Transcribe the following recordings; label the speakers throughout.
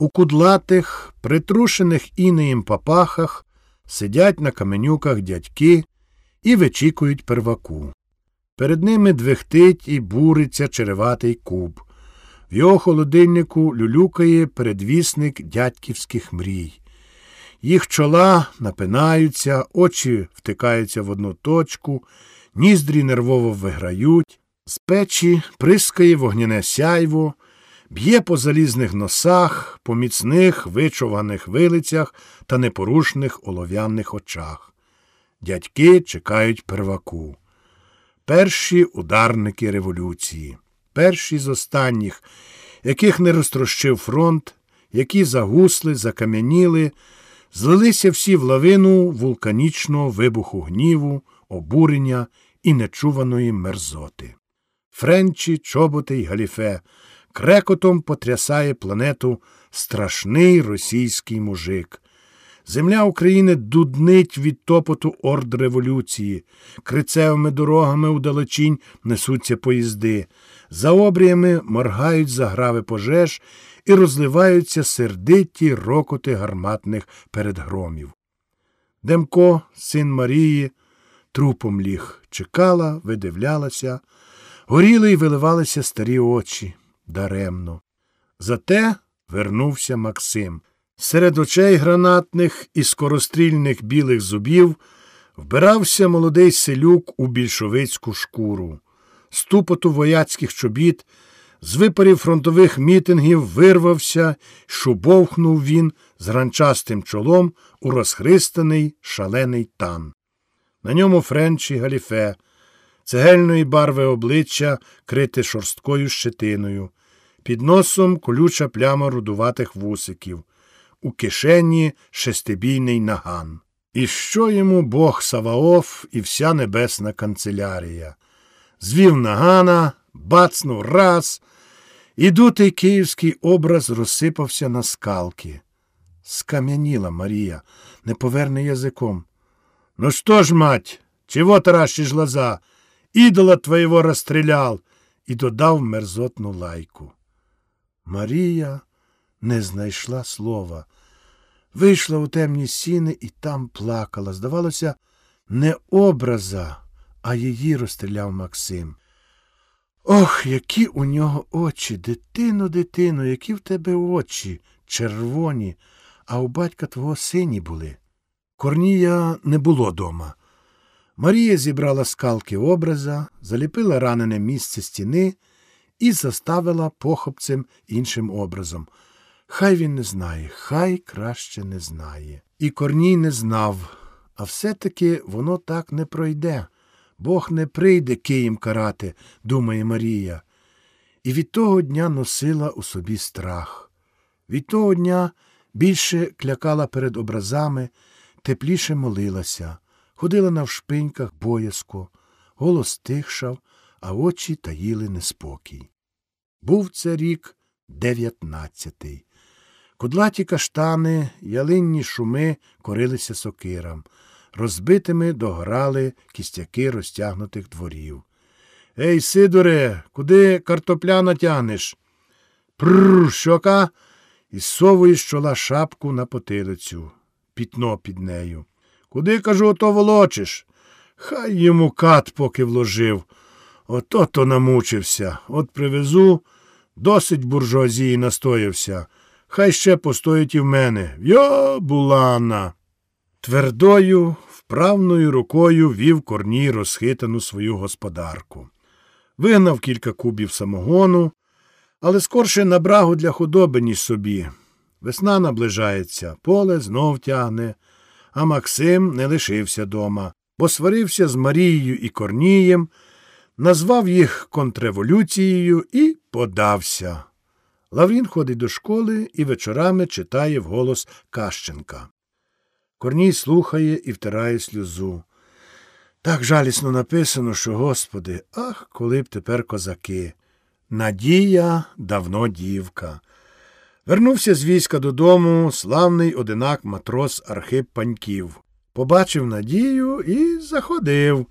Speaker 1: У кудлатих, притрушених інеєм папахах сидять на каменюках дядьки і вичікують перваку. Перед ними двихтить і буриться череватий куб. В його холодильнику люлюкає передвісник дядьківських мрій. Їх чола напинаються, очі втикаються в одну точку, ніздрі нервово виграють, з печі прискає вогняне сяйво, б'є по залізних носах, по міцних вичованих вилицях та непорушних олов'яних очах. Дядьки чекають перваку. Перші ударники революції, перші з останніх, яких не розтрощив фронт, які загусли, закам'яніли, злилися всі в лавину вулканічного вибуху гніву, обурення і нечуваної мерзоти. Френчі, чоботи й галіфе крекотом потрясає планету страшний російський мужик. Земля України дуднить від топоту орд революції, крицевими дорогами удалечінь несуться поїзди, за обріями моргають заграви пожеж і розливаються сердиті рокоти гарматних передгромів. Демко, син Марії, трупом ліг, чекала, видивлялася, горіли й виливалися старі очі даремно. Зате вернувся Максим. Серед очей гранатних і скорострільних білих зубів вбирався молодий селюк у більшовицьку шкуру. Ступоту вояцьких чобіт, з випарів фронтових мітингів вирвався, шубовхнув він з гранчастим чолом у розхристаний шалений тан. На ньому френчі галіфе, цегельної барви обличчя, крите шорсткою щетиною, під носом колюча пляма рудуватих вусиків у кишені шестибійний наган. І що йому Бог Саваоф і вся небесна канцелярія? Звів нагана, бацнув раз, і дутий київський образ розсипався на скалки. Скам'яніла Марія, не поверне язиком. Ну що ж, мать, чего таращиш глаза? Ідола твоєго розстрілял, і додав мерзотну лайку. Марія не знайшла слова. Вийшла у темні сіни і там плакала. Здавалося, не образа, а її розстріляв Максим. Ох, які у нього очі, дитино, дитино, які в тебе очі, червоні, а у батька твого сині були. Корнія не було дома. Марія зібрала скалки образа, заліпила ранене місце стіни і заставила похопцем іншим образом. Хай він не знає, хай краще не знає. І Корній не знав, а все-таки воно так не пройде. Бог не прийде Києм карати, думає Марія. І від того дня носила у собі страх. Від того дня більше клякала перед образами, тепліше молилася, ходила навшпиньках боязко, голос тихшав, а очі таїли неспокій. Був це рік дев'ятнадцятий. Кудлаті каштани, ялинні шуми корилися сокирам, розбитими догорали кістяки розтягнутих дворів. Ей, Сидоре, куди картопля натягнеш? Прррр, щока, і совує з чола шапку на потилицю, пітно під нею. Куди, кажу, ото волочиш? Хай йому кат поки вложив. Ото то намучився. От привезу, досить буржуазії настоявся. Хай ще постоїть і в мене. Йо, булана. Твердою, вправною рукою вів корній розхитану свою господарку. Вигнав кілька кубів самогону, але скорше на брагу для худоби, ніж собі. Весна наближається, поле знов тягне, а Максим не лишився дома, бо сварився з Марією і Корнієм, назвав їх контрреволюцією і подався. Лаврін ходить до школи і вечорами читає вголос Кащенка. Корній слухає і втирає сльозу. Так жалісно написано, що, Господи, ах, коли б тепер козаки. Надія давно дівка. Вернувся з війська додому славний одинак матрос Архип Паньків. Побачив надію і заходив.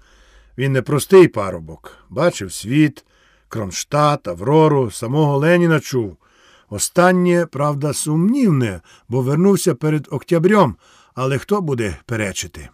Speaker 1: Він не простий парубок. Бачив світ, Кронштадт, Аврору, самого Леніна чув. Останнє, правда, сумнівне, бо вернувся перед октябрем, але хто буде перечити?